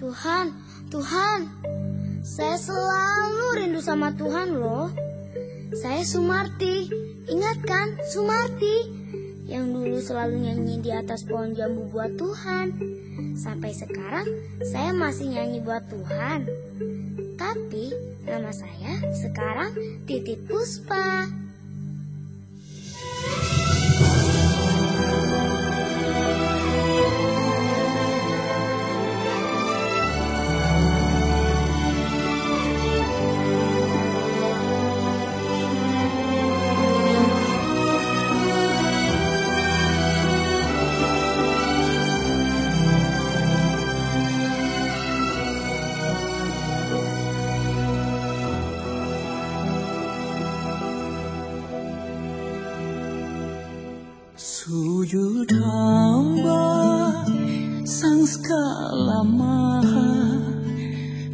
Tuhan, Tuhan, saya selalu rindu sama Tuhan loh. Saya Sumarti, ingat kan Sumarti? Yang dulu selalu nyanyi di atas pohon jambu buat Tuhan. Sampai sekarang saya masih nyanyi buat Tuhan. Tapi nama saya sekarang Titit Puspa. Sujud hamba sang skala maha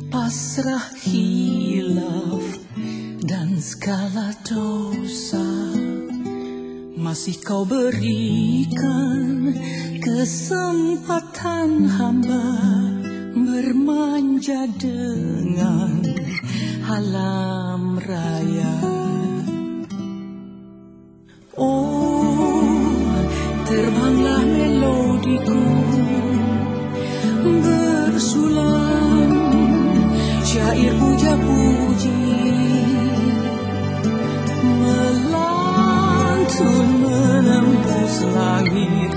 Pasrah hilaf dan segala dosa. Masih kau berikan kesempatan hamba Bermanja dengan alam raya puja-puji Melantun menembus langit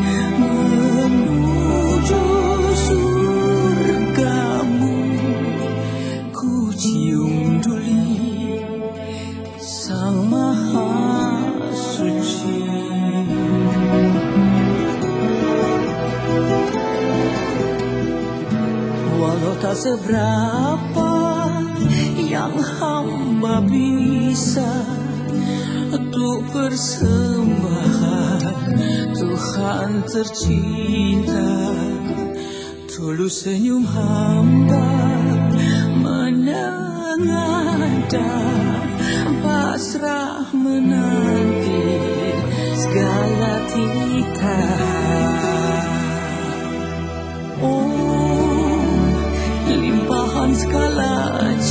Menuju surgamu. Ku cium duli Sang Maha Suci. Walau tak seberapa yang hamba bisa Untuk persembahan Tuhan tercinta Tulus senyum hamba menengada Pasrah menanti segala titah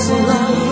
so long.